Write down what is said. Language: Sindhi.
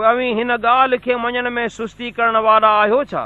پوءِ اوي هن ڳالهه کي مڃڻ ۾ سستي ڪرڻ وارا آهيو ڇا